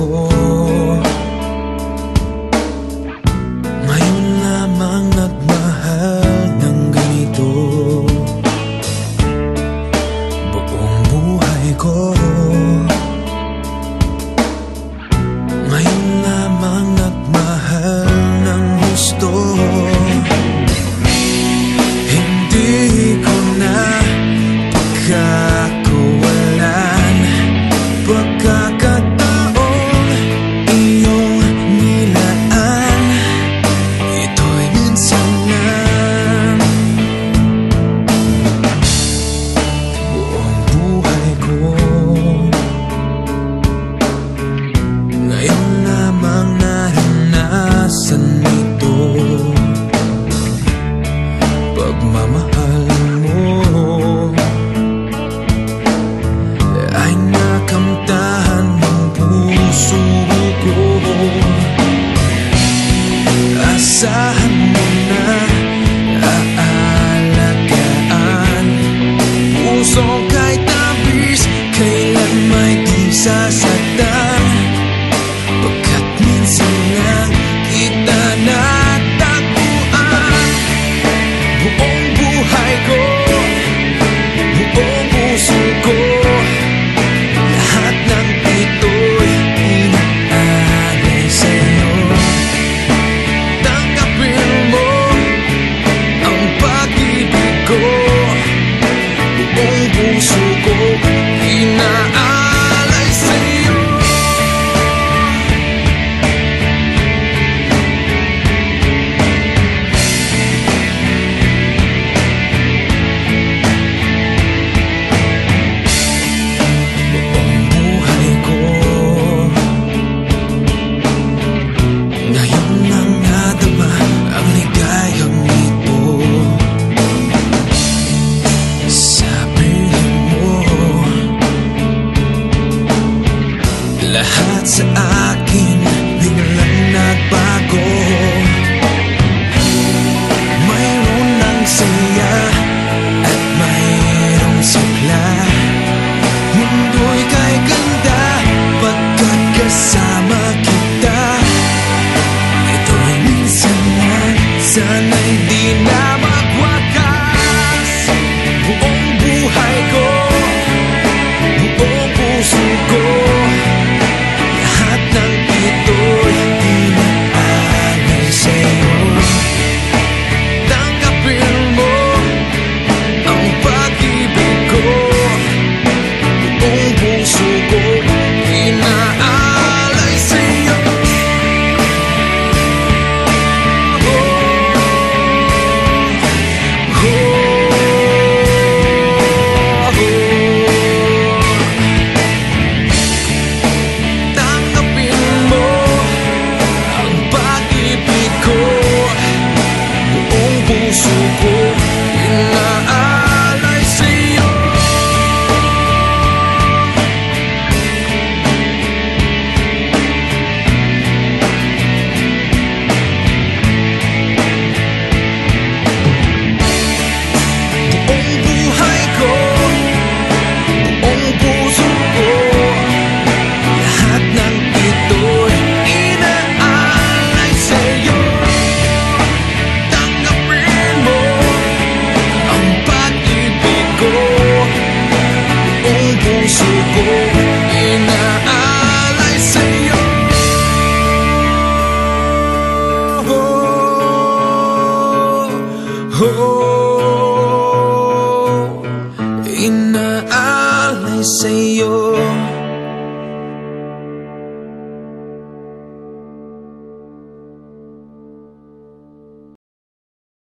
mejor. pagmamahal mo. Ay nakamtahan ng puso ko. Asahan mo na aalagaan. Pusong sa akin Oh, inaalay sa'yo.